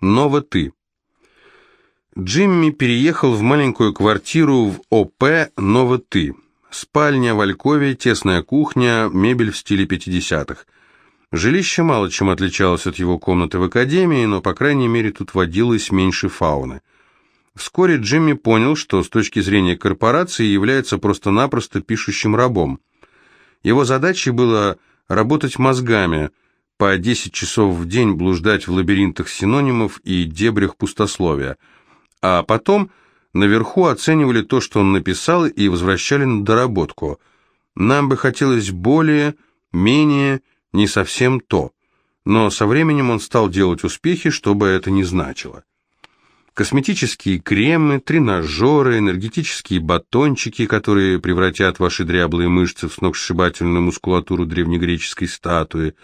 Ново-ты. Джимми переехал в маленькую квартиру в ОП Ново-ты. Спальня в Алькове, тесная кухня, мебель в стиле 50-х. Жилище мало чем отличалось от его комнаты в академии, но, по крайней мере, тут водилось меньше фауны. Вскоре Джимми понял, что с точки зрения корпорации является просто-напросто пишущим рабом. Его задачей было работать мозгами, по 10 часов в день блуждать в лабиринтах синонимов и дебрях пустословия, а потом наверху оценивали то, что он написал, и возвращали на доработку. Нам бы хотелось более, менее, не совсем то, но со временем он стал делать успехи, что бы это ни значило. Косметические кремы, тренажеры, энергетические батончики, которые превратят ваши дряблые мышцы в сногсшибательную мускулатуру древнегреческой статуи,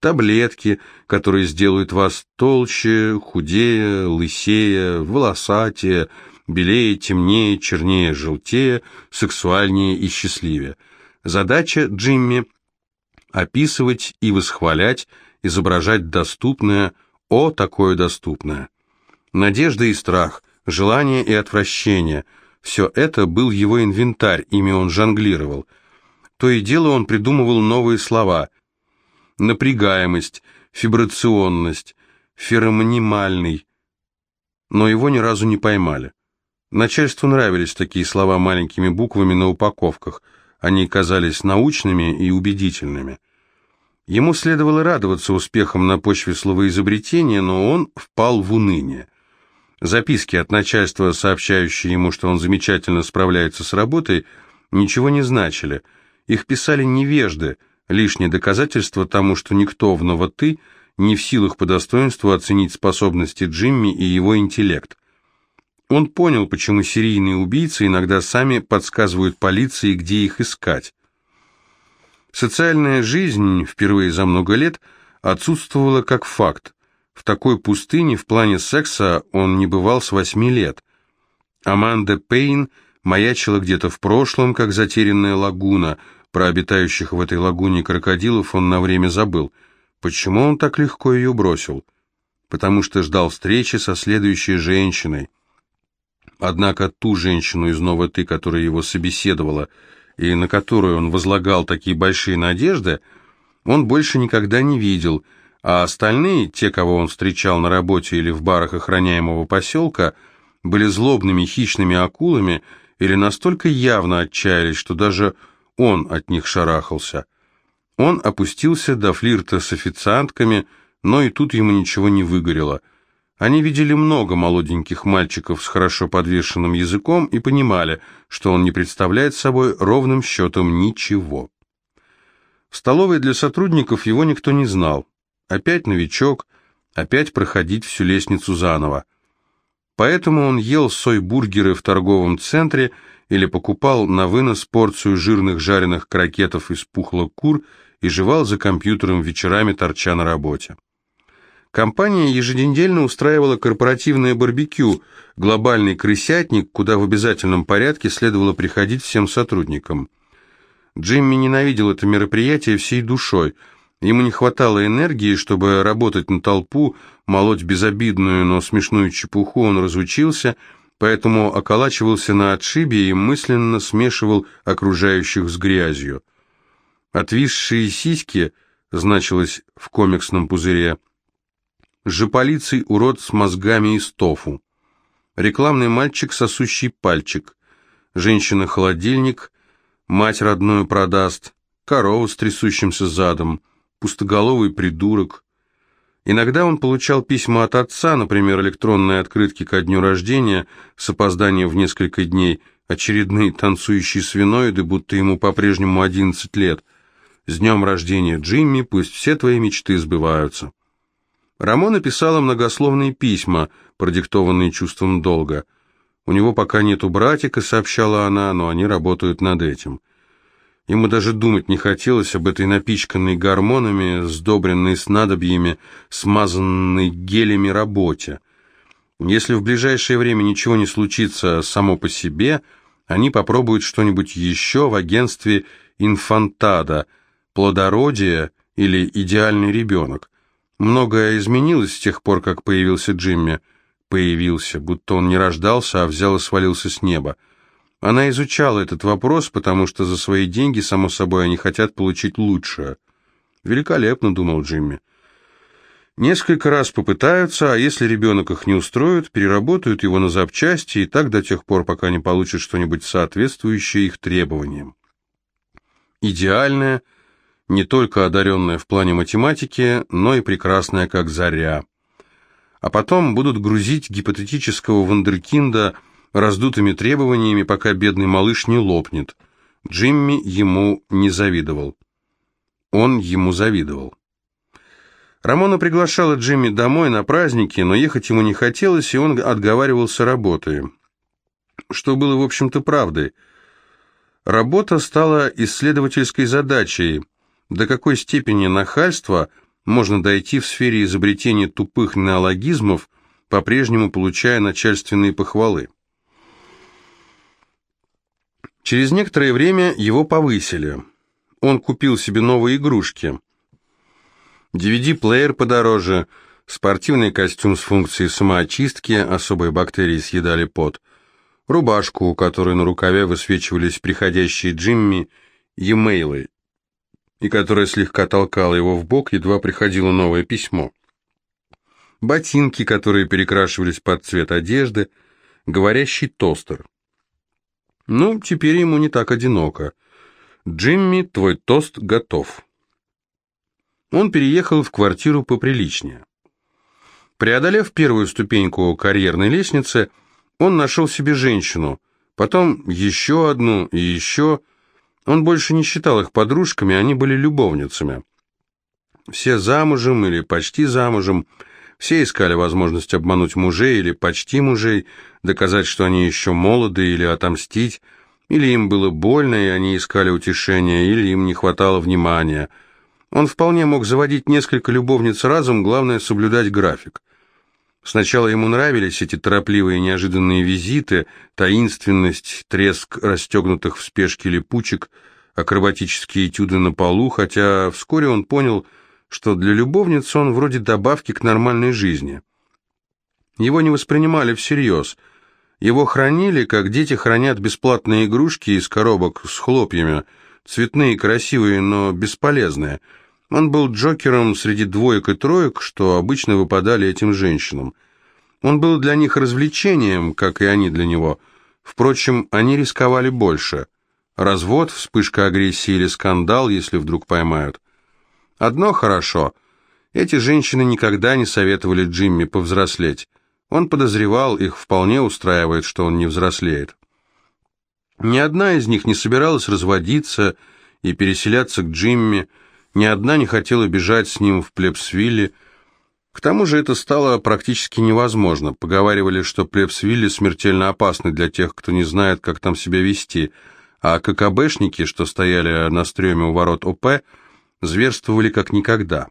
таблетки, которые сделают вас толще, худее, лысее, волосатее, белее, темнее, чернее, желтее, сексуальнее и счастливее. Задача Джимми – описывать и восхвалять, изображать доступное, о, такое доступное – Надежда и страх, желание и отвращение – все это был его инвентарь, ими он жонглировал. То и дело он придумывал новые слова. Напрягаемость, фибрационность, феромонимальный. Но его ни разу не поймали. Начальству нравились такие слова маленькими буквами на упаковках. Они казались научными и убедительными. Ему следовало радоваться успехам на почве словоизобретения, но он впал в уныние. Записки от начальства, сообщающие ему, что он замечательно справляется с работой, ничего не значили. Их писали невежды, лишнее доказательство тому, что никто в новоты не в силах по достоинству оценить способности Джимми и его интеллект. Он понял, почему серийные убийцы иногда сами подсказывают полиции, где их искать. Социальная жизнь впервые за много лет отсутствовала как факт. В такой пустыне в плане секса он не бывал с восьми лет. Аманда Пейн маячила где-то в прошлом, как затерянная лагуна. Про обитающих в этой лагуне крокодилов он на время забыл. Почему он так легко ее бросил? Потому что ждал встречи со следующей женщиной. Однако ту женщину из Новоты, которая его собеседовала, и на которую он возлагал такие большие надежды, он больше никогда не видел – а остальные, те, кого он встречал на работе или в барах охраняемого поселка, были злобными хищными акулами или настолько явно отчаялись, что даже он от них шарахался. Он опустился до флирта с официантками, но и тут ему ничего не выгорело. Они видели много молоденьких мальчиков с хорошо подвешенным языком и понимали, что он не представляет собой ровным счетом ничего. В столовой для сотрудников его никто не знал. Опять новичок, опять проходить всю лестницу заново. Поэтому он ел сой-бургеры в торговом центре или покупал на вынос порцию жирных жареных крокетов из пухлых кур и жевал за компьютером вечерами, торча на работе. Компания еженедельно устраивала корпоративное барбекю, глобальный крысятник, куда в обязательном порядке следовало приходить всем сотрудникам. Джимми ненавидел это мероприятие всей душой – Ему не хватало энергии, чтобы работать на толпу, молоть безобидную, но смешную чепуху он разучился, поэтому околачивался на отшибе и мысленно смешивал окружающих с грязью. «Отвисшие сиськи» значилось в комиксном пузыре. «Жополицый урод с мозгами из тофу». Рекламный мальчик, сосущий пальчик. Женщина-холодильник, мать родную продаст, корова с трясущимся задом пустоголовый придурок. Иногда он получал письма от отца, например, электронные открытки ко дню рождения с опозданием в несколько дней, очередные танцующие свиноиды, будто ему по-прежнему 11 лет. «С днем рождения, Джимми, пусть все твои мечты сбываются». Рамона писала многословные письма, продиктованные чувством долга. «У него пока нету братика», — сообщала она, — «но они работают над этим». Ему даже думать не хотелось об этой напичканной гормонами, сдобренной снадобьями, смазанной гелями работе. Если в ближайшее время ничего не случится само по себе, они попробуют что-нибудь еще в агентстве «Инфантада», «Плодородие» или «Идеальный ребенок». Многое изменилось с тех пор, как появился Джимми. Появился, будто он не рождался, а взял и свалился с неба. Она изучала этот вопрос, потому что за свои деньги, само собой, они хотят получить лучшее. «Великолепно», — думал Джимми. Несколько раз попытаются, а если ребенок их не устроит, переработают его на запчасти и так до тех пор, пока не получат что-нибудь соответствующее их требованиям. Идеальное, не только одаренное в плане математики, но и прекрасное как заря. А потом будут грузить гипотетического вундеркинда раздутыми требованиями, пока бедный малыш не лопнет. Джимми ему не завидовал. Он ему завидовал. Рамона приглашала Джимми домой на праздники, но ехать ему не хотелось, и он отговаривался работой. Что было, в общем-то, правдой. Работа стала исследовательской задачей. До какой степени нахальства можно дойти в сфере изобретения тупых неологизмов, по-прежнему получая начальственные похвалы. Через некоторое время его повысили. Он купил себе новые игрушки – DVD-плеер подороже, спортивный костюм с функцией самоочистки, особые бактерии съедали пот, рубашку, у которой на рукаве высвечивались приходящие Джимми e-mailы, и которая слегка толкала его в бок, едва приходило новое письмо. Ботинки, которые перекрашивались под цвет одежды, говорящий тостер. Ну, теперь ему не так одиноко. Джимми, твой тост готов. Он переехал в квартиру поприличнее. Преодолев первую ступеньку карьерной лестницы, он нашел себе женщину, потом еще одну и еще. Он больше не считал их подружками, они были любовницами. Все замужем или почти замужем, все искали возможность обмануть мужей или почти мужей, доказать, что они еще молоды или отомстить, или им было больно, и они искали утешения, или им не хватало внимания – он вполне мог заводить несколько любовниц разом, главное соблюдать график. Сначала ему нравились эти торопливые неожиданные визиты, таинственность, треск расстегнутых в спешке липучек, акробатические этюды на полу, хотя вскоре он понял, что для любовницы он вроде добавки к нормальной жизни. Его не воспринимали всерьез. Его хранили, как дети хранят бесплатные игрушки из коробок с хлопьями, цветные, красивые, но бесполезные – он был Джокером среди двоек и троек, что обычно выпадали этим женщинам. Он был для них развлечением, как и они для него. Впрочем, они рисковали больше. Развод, вспышка агрессии или скандал, если вдруг поймают. Одно хорошо. Эти женщины никогда не советовали Джимми повзрослеть. Он подозревал, их вполне устраивает, что он не взрослеет. Ни одна из них не собиралась разводиться и переселяться к Джимми, ни одна не хотела бежать с ним в Плебсвилле. К тому же это стало практически невозможно. Поговаривали, что Плебсвилле смертельно опасны для тех, кто не знает, как там себя вести, а ККБшники, что стояли на стреме у ворот ОП, зверствовали как никогда.